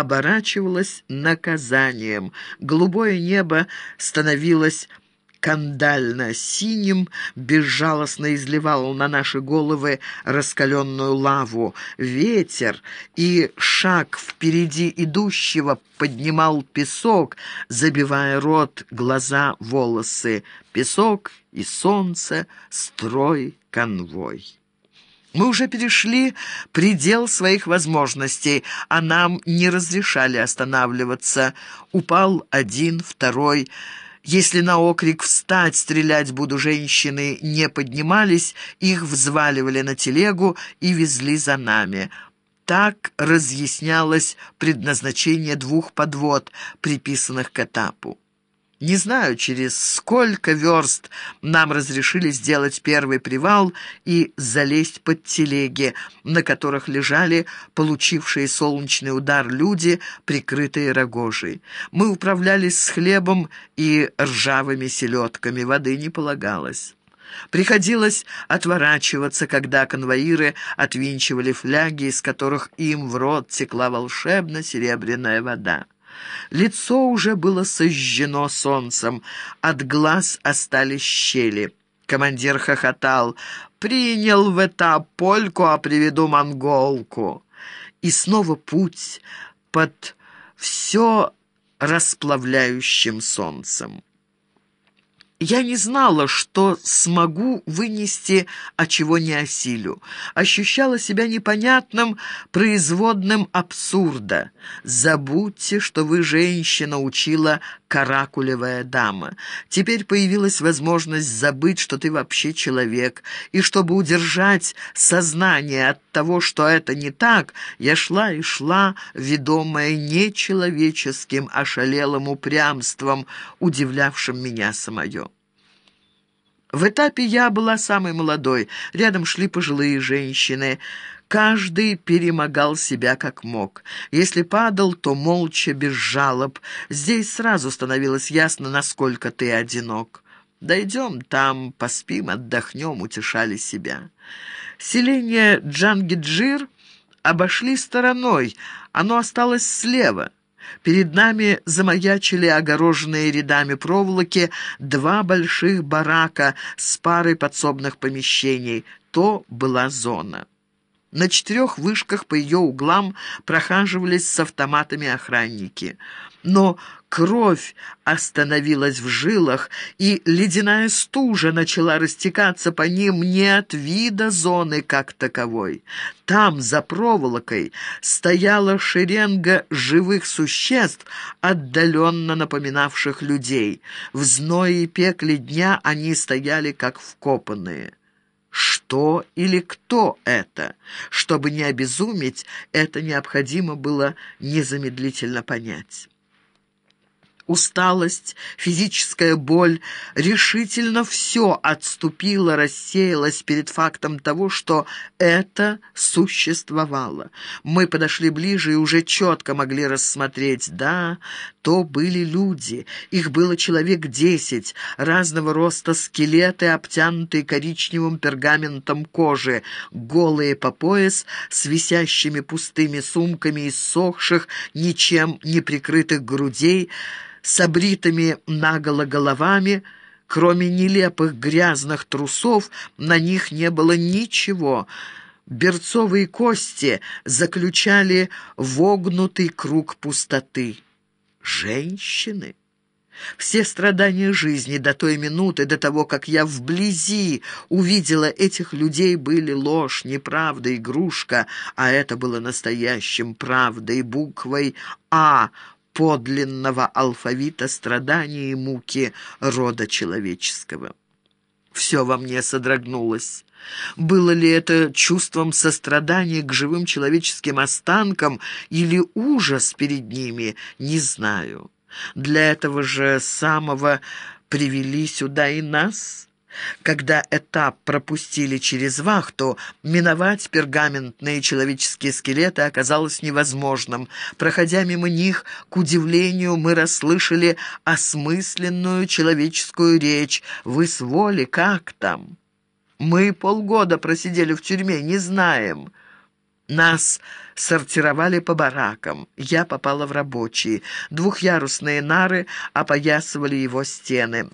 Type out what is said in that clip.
оборачивалось наказанием. Голубое небо становилось кандально-синим, безжалостно изливал на наши головы раскаленную лаву. Ветер и шаг впереди идущего поднимал песок, забивая рот, глаза, волосы. Песок и солнце, строй, конвой. Мы уже перешли предел своих возможностей, а нам не разрешали останавливаться. Упал один, второй... Если на окрик «встать, стрелять буду» женщины не поднимались, их взваливали на телегу и везли за нами. Так разъяснялось предназначение двух подвод, приписанных к этапу. Не знаю, через сколько верст нам разрешили сделать первый привал и залезть под телеги, на которых лежали получившие солнечный удар люди, прикрытые рогожей. Мы управлялись с хлебом и ржавыми селедками, воды не полагалось. Приходилось отворачиваться, когда конвоиры отвинчивали фляги, из которых им в рот текла волшебно серебряная вода. Лицо уже было сожжено солнцем, от глаз остались щели. Командир хохотал. «Принял в этап польку, а приведу монголку». И снова путь под все расплавляющим солнцем. Я не знала, что смогу вынести, а чего не осилю. Ощущала себя непонятным, производным абсурда. Забудьте, что вы женщина, учила каракулевая дама. Теперь появилась возможность забыть, что ты вообще человек. И чтобы удержать сознание от того, что это не так, я шла и шла, ведомая нечеловеческим, ошалелым упрямством, удивлявшим меня самое. В этапе я была самой молодой, рядом шли пожилые женщины. Каждый перемогал себя как мог. Если падал, то молча, без жалоб. Здесь сразу становилось ясно, насколько ты одинок. «Дойдем там, поспим, отдохнем», — утешали себя. Селение Джангиджир обошли стороной, оно осталось слева — Перед нами замаячили огороженные рядами проволоки два больших барака с парой подсобных помещений. То была зона. На четырех вышках по ее углам прохаживались с автоматами охранники. Но кровь остановилась в жилах, и ледяная стужа начала растекаться по ним не от вида зоны как таковой. Там, за проволокой, стояла шеренга живых существ, отдаленно напоминавших людей. В зное и пекле дня они стояли как вкопанные. Что или кто это? Чтобы не обезуметь, это необходимо было незамедлительно понять. Усталость, физическая боль, решительно все отступило, рассеялось перед фактом того, что это существовало. Мы подошли ближе и уже четко могли рассмотреть. Да, то были люди. Их было человек десять, разного роста скелеты, обтянутые коричневым пергаментом кожи, голые по пояс, с висящими пустыми сумками иссохших, ничем не прикрытых грудей, с обритыми наголо головами, кроме нелепых грязных трусов, на них не было ничего. Берцовые кости заключали вогнутый круг пустоты. Женщины? Все страдания жизни до той минуты, до того, как я вблизи увидела этих людей, были ложь, неправда, игрушка, а это было настоящим правдой, буквой «А», подлинного алфавита страданий и муки рода человеческого. Все во мне содрогнулось. Было ли это чувством сострадания к живым человеческим останкам или ужас перед ними, не знаю. Для этого же самого привели сюда и нас». Когда этап пропустили через вахту, миновать пергаментные человеческие скелеты оказалось невозможным. Проходя мимо них, к удивлению, мы расслышали осмысленную человеческую речь. «Вы с воли, как там?» «Мы полгода просидели в тюрьме, не знаем». Нас сортировали по баракам. Я попала в рабочие. Двухъярусные нары опоясывали его стены.